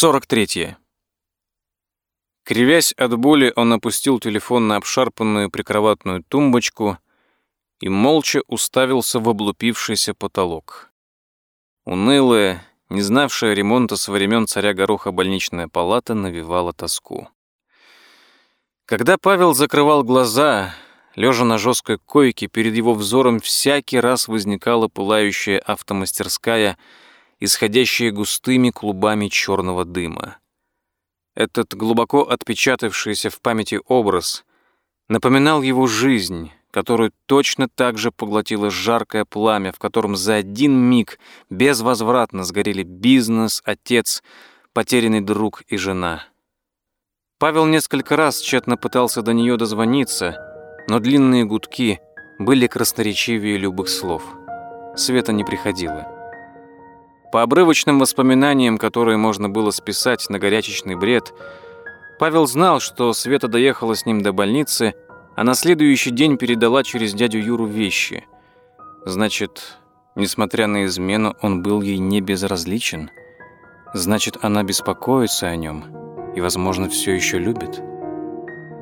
43. Кривясь от боли, он опустил телефон на обшарпанную прикроватную тумбочку и молча уставился в облупившийся потолок. Унылая, не знавшая ремонта со времен царя Гороха больничная палата навевала тоску. Когда Павел закрывал глаза, лежа на жесткой койке, перед его взором всякий раз возникала пылающая автомастерская — исходящие густыми клубами черного дыма. Этот глубоко отпечатавшийся в памяти образ напоминал его жизнь, которую точно так же поглотило жаркое пламя, в котором за один миг безвозвратно сгорели бизнес, отец, потерянный друг и жена. Павел несколько раз тщетно пытался до нее дозвониться, но длинные гудки были красноречивее любых слов. Света не приходило. По обрывочным воспоминаниям, которые можно было списать на горячечный бред, Павел знал, что Света доехала с ним до больницы, а на следующий день передала через дядю Юру вещи. Значит, несмотря на измену, он был ей не безразличен. Значит, она беспокоится о нем и, возможно, все еще любит.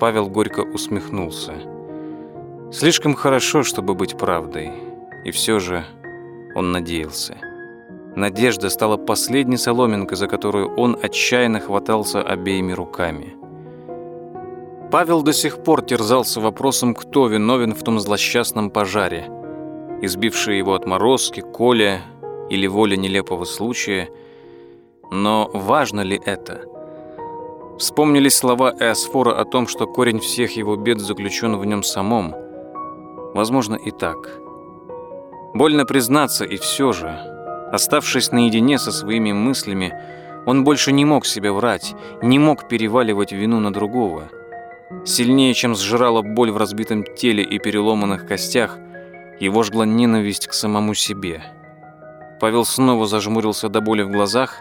Павел горько усмехнулся. Слишком хорошо, чтобы быть правдой. И все же он надеялся. Надежда стала последней соломинкой, за которую он отчаянно хватался обеими руками. Павел до сих пор терзался вопросом, кто виновен в том злосчастном пожаре. Избившие его отморозки, Коля или воля нелепого случая. Но важно ли это? Вспомнились слова Эосфора о том, что корень всех его бед заключен в нем самом. Возможно, и так. Больно признаться, и все же... Оставшись наедине со своими мыслями, он больше не мог себе врать, не мог переваливать вину на другого. Сильнее, чем сжирала боль в разбитом теле и переломанных костях, его жгла ненависть к самому себе. Павел снова зажмурился до боли в глазах,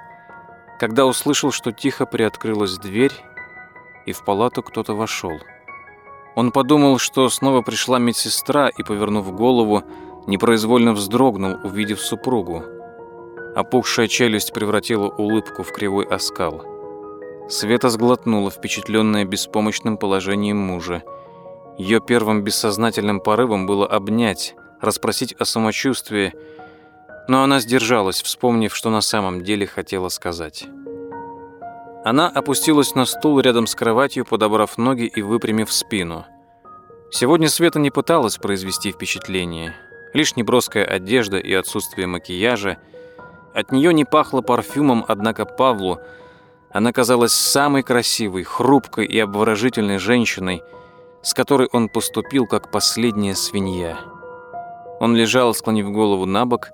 когда услышал, что тихо приоткрылась дверь, и в палату кто-то вошел. Он подумал, что снова пришла медсестра, и, повернув голову, непроизвольно вздрогнул, увидев супругу. Опухшая челюсть превратила улыбку в кривой оскал. Света сглотнула, впечатленная беспомощным положением мужа. Ее первым бессознательным порывом было обнять, расспросить о самочувствии, но она сдержалась, вспомнив, что на самом деле хотела сказать. Она опустилась на стул рядом с кроватью, подобрав ноги и выпрямив спину. Сегодня Света не пыталась произвести впечатление. Лишь неброская одежда и отсутствие макияжа – от нее не пахло парфюмом, однако Павлу она казалась самой красивой, хрупкой и обворожительной женщиной, с которой он поступил как последняя свинья. Он лежал, склонив голову на бок.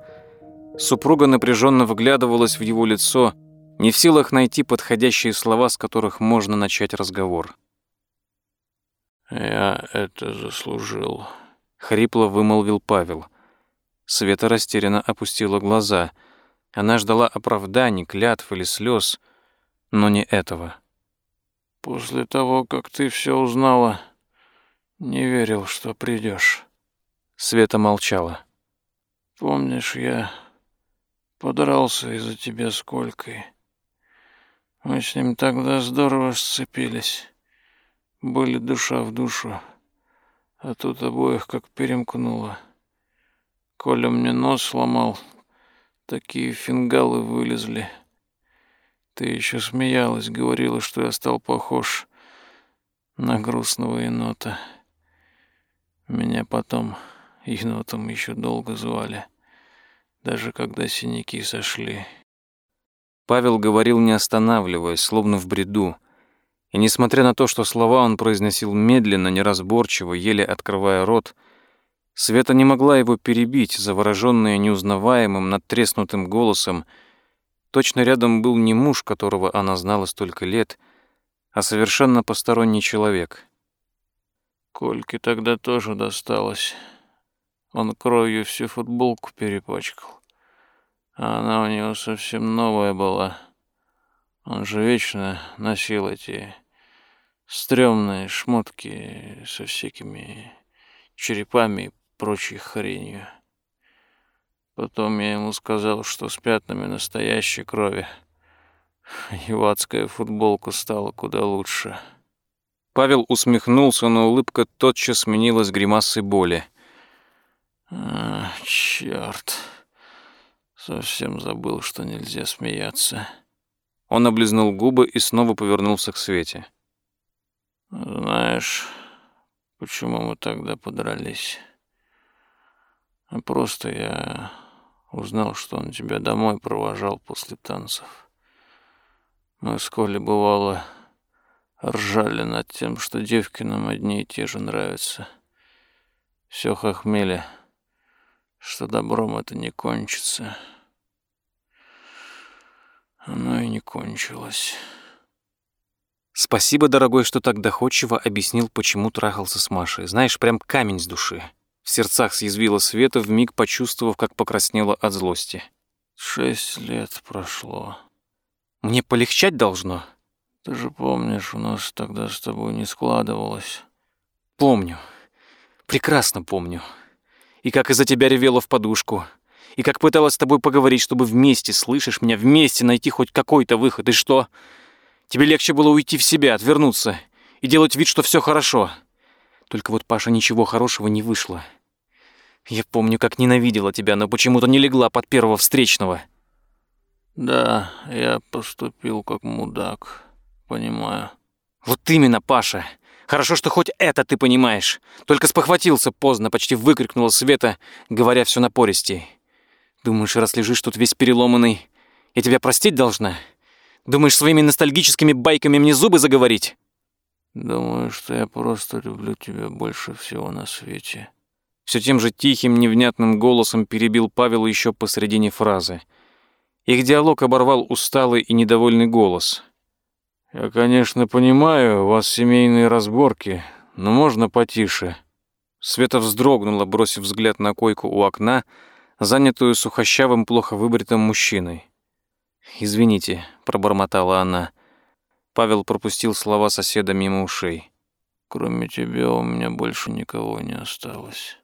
Супруга напряженно выглядывалась в его лицо, не в силах найти подходящие слова, с которых можно начать разговор. «Я это заслужил», — хрипло вымолвил Павел. Света растерянно опустила глаза — она ждала оправданий, клятв или слез, но не этого. «После того, как ты все узнала, не верил, что придешь. Света молчала. «Помнишь, я подрался из-за тебя с Колькой. Мы с ним тогда здорово сцепились. Были душа в душу, а тут обоих как перемкнуло. Коля мне нос сломал, Такие фингалы вылезли. Ты еще смеялась, говорила, что я стал похож на грустного енота. Меня потом енотом еще долго звали, даже когда синяки сошли. Павел говорил, не останавливаясь, словно в бреду. И несмотря на то, что слова он произносил медленно, неразборчиво, еле открывая рот, Света не могла его перебить, завороженная неузнаваемым, надтреснутым голосом. Точно рядом был не муж, которого она знала столько лет, а совершенно посторонний человек. Кольке тогда тоже досталось. Он кровью всю футболку перепачкал. А она у него совсем новая была. Он же вечно носил эти стрёмные шмотки со всякими черепами прочей хренью. Потом я ему сказал, что с пятнами настоящей крови Евацкая футболка стала куда лучше. Павел усмехнулся, но улыбка тотчас сменилась гримасой боли. А, черт. Совсем забыл, что нельзя смеяться. Он облизнул губы и снова повернулся к Свете. Знаешь, почему мы тогда подрались? Просто я узнал, что он тебя домой провожал после танцев. Мы с Колей, бывало, ржали над тем, что девки нам одни и те же нравятся. Все хохмели, что добром это не кончится. Оно и не кончилось. Спасибо, дорогой, что так доходчиво объяснил, почему трахался с Машей. Знаешь, прям камень с души. В сердцах съязвила Света, вмиг почувствовав, как покраснела от злости. Шесть лет прошло. Мне полегчать должно? Ты же помнишь, у нас тогда с тобой не складывалось. Помню. Прекрасно помню. И как из-за тебя ревела в подушку. И как пыталась с тобой поговорить, чтобы вместе, слышишь меня, вместе найти хоть какой-то выход. И что? Тебе легче было уйти в себя, отвернуться и делать вид, что все хорошо. Только вот, Паша, ничего хорошего не вышло. Я помню, как ненавидела тебя, но почему-то не легла под первого встречного. Да, я поступил как мудак, понимаю. Вот именно, Паша. Хорошо, что хоть это ты понимаешь. Только спохватился поздно, почти выкрикнула Света, говоря все напористей. Думаешь, раз лежишь тут весь переломанный, я тебя простить должна? Думаешь, своими ностальгическими байками мне зубы заговорить? Думаю, что я просто люблю тебя больше всего на свете. Все тем же тихим, невнятным голосом перебил Павел еще посредине фразы. Их диалог оборвал усталый и недовольный голос. «Я, конечно, понимаю, у вас семейные разборки, но можно потише». Света вздрогнула, бросив взгляд на койку у окна, занятую сухощавым, плохо выбритым мужчиной. «Извините», — пробормотала она. Павел пропустил слова соседа мимо ушей. «Кроме тебя у меня больше никого не осталось».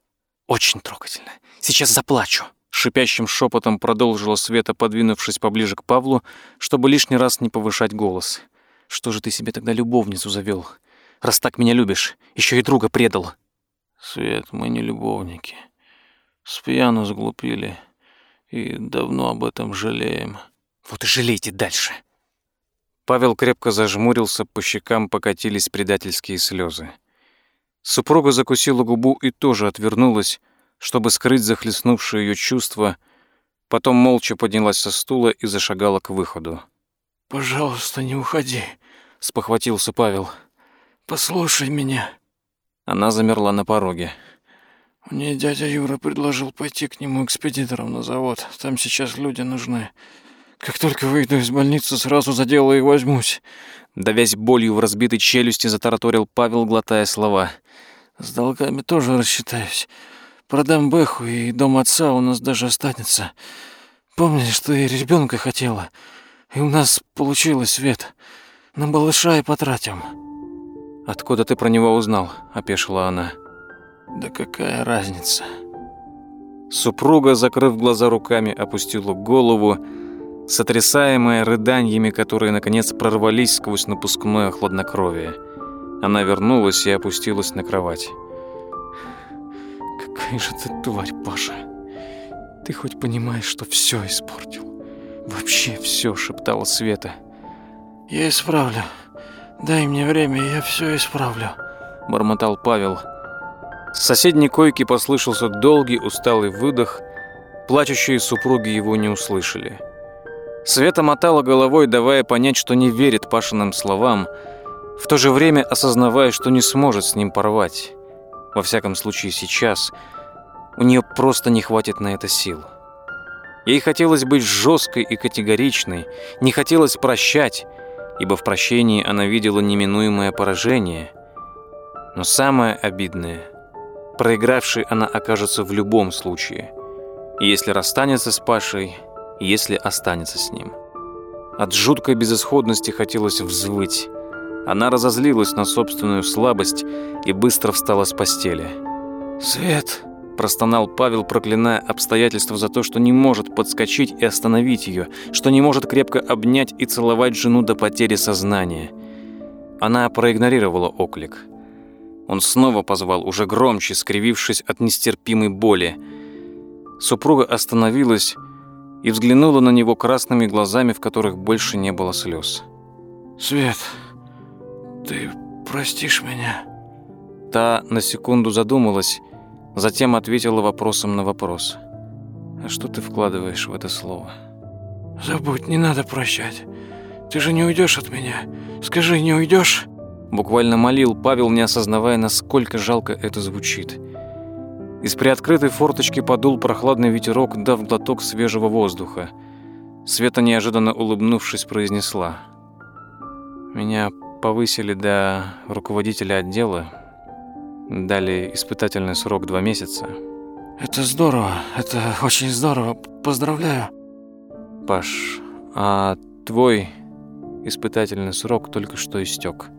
«Очень трогательно. Сейчас заплачу», — шипящим шепотом продолжила Света, подвинувшись поближе к Павлу, чтобы лишний раз не повышать голос. «Что же ты себе тогда любовницу завел? Раз так меня любишь, еще и друга предал». «Свет, мы не любовники. С пьяну сглупили и давно об этом жалеем». Вот и жалейте дальше. Павел крепко зажмурился, по щекам покатились предательские слезы. Супруга закусила губу и тоже отвернулась, чтобы скрыть захлестнувшее ее чувство, потом молча поднялась со стула и зашагала к выходу. «Пожалуйста, не уходи», — спохватился Павел. «Послушай меня». Она замерла на пороге. «Мне дядя Юра предложил пойти к нему экспедитором на завод. Там сейчас люди нужны. Как только выйду из больницы, сразу за дело и возьмусь. Давясь болью в разбитой челюсти, затараторил Павел, глотая слова. С долгами тоже рассчитаюсь. Продам Бэху, и дом отца у нас даже останется. Помнишь, что ты ребенка хотела? И у нас получилось, Свет. На балыша и потратим. Откуда ты про него узнал? опешила она. Да какая разница? Супруга, закрыв глаза руками, опустила голову сотрясаемая рыданиями, которые, наконец, прорвались сквозь напускное хладнокровие. Она вернулась и опустилась на кровать. «Какая же ты тварь, Паша! Ты хоть понимаешь, что все испортил? Вообще все!» — шептала Света. «Я исправлю. Дай мне время, я все исправлю», — бормотал Павел. С соседней койки послышался долгий усталый выдох. Плачущие супруги его не услышали. Света мотала головой, давая понять, что не верит Пашиным словам, в то же время осознавая, что не сможет с ним порвать. Во всяком случае сейчас у нее просто не хватит на это сил. Ей хотелось быть жесткой и категоричной, не хотелось прощать, ибо в прощении она видела неминуемое поражение. Но самое обидное – проигравшей она окажется в любом случае. И если расстанется с Пашей – если останется с ним. От жуткой безысходности хотелось взвыть. Она разозлилась на собственную слабость и быстро встала с постели. «Свет!» Простонал Павел, проклиная обстоятельства за то, что не может подскочить и остановить ее, что не может крепко обнять и целовать жену до потери сознания. Она проигнорировала оклик. Он снова позвал, уже громче, скривившись от нестерпимой боли. Супруга остановилась и взглянула на него красными глазами, в которых больше не было слез. «Свет, ты простишь меня?» Та на секунду задумалась, затем ответила вопросом на вопрос. «А что ты вкладываешь в это слово?» «Забудь, не надо прощать. Ты же не уйдешь от меня. Скажи, не уйдешь?» Буквально молил Павел, не осознавая, насколько жалко это звучит. Из приоткрытой форточки подул прохладный ветерок, дав глоток свежего воздуха. Света, неожиданно улыбнувшись, произнесла. «Меня повысили до руководителя отдела, дали испытательный срок два месяца». «Это здорово, это очень здорово, поздравляю». «Паш, а твой испытательный срок только что истек,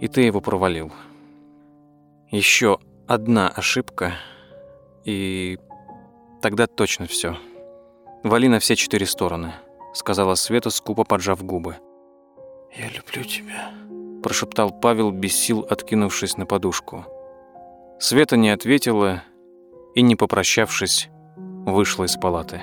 и ты его провалил. Еще одна ошибка, и тогда точно все. Вали на все четыре стороны, сказала Света, скупо поджав губы. Я люблю тебя, прошептал Павел без сил, откинувшись на подушку. Света не ответила и, не попрощавшись, вышла из палаты.